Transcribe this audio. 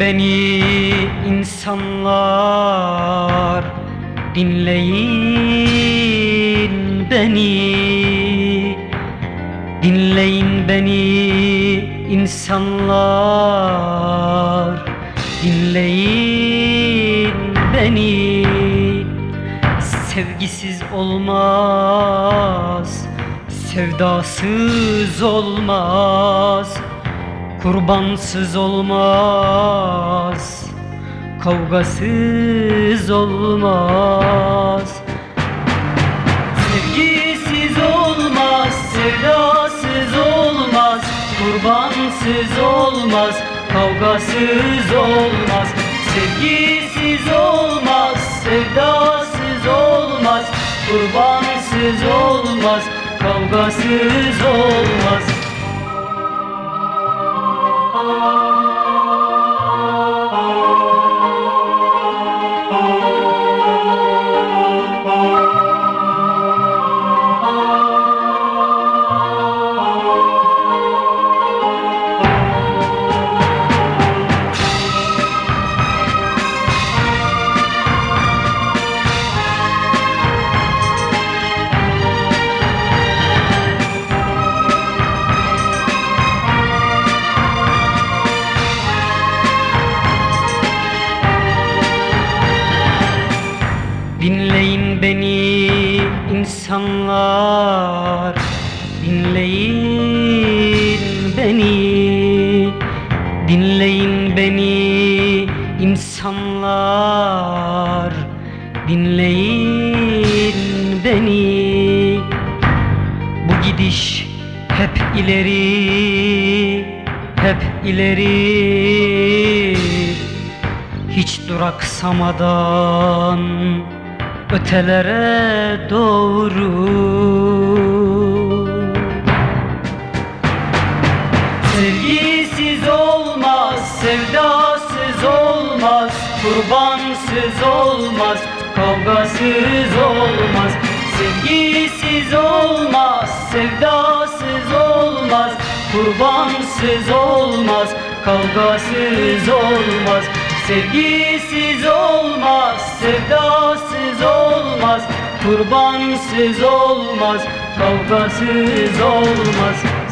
beni insanlar. Dinleyin beni. Dinleyin beni insanlar. Dinleyin beni. Sevgisiz olmaz Sevdasız olmaz Kurbansız olmaz Kavgasız olmaz. Sevgisiz olmaz Sevdasız olmaz Kurbansız olmaz Kavgasız olmaz. Sevgisiz olmaz Sevdasız olmaz Kurbansız olmaz Kavgasız olmaz Música Dinleyin beni insanlar Dinleyin beni. Dinleyin beni insanlar Dinleyin beni. Bu gidiş hep ileri Hep ileri. Hiç duraksamadan ötelere doğru Sevgisiz olmaz, sevdasız olmaz, kurbansız olmaz, kavgasız olmaz. Sevgisiz olmaz, sevdasız olmaz, kurbansız olmaz, kavgasız olmaz. Sevgisiz olmaz, sevdasız kurbansız olmaz, kavgasız olmaz.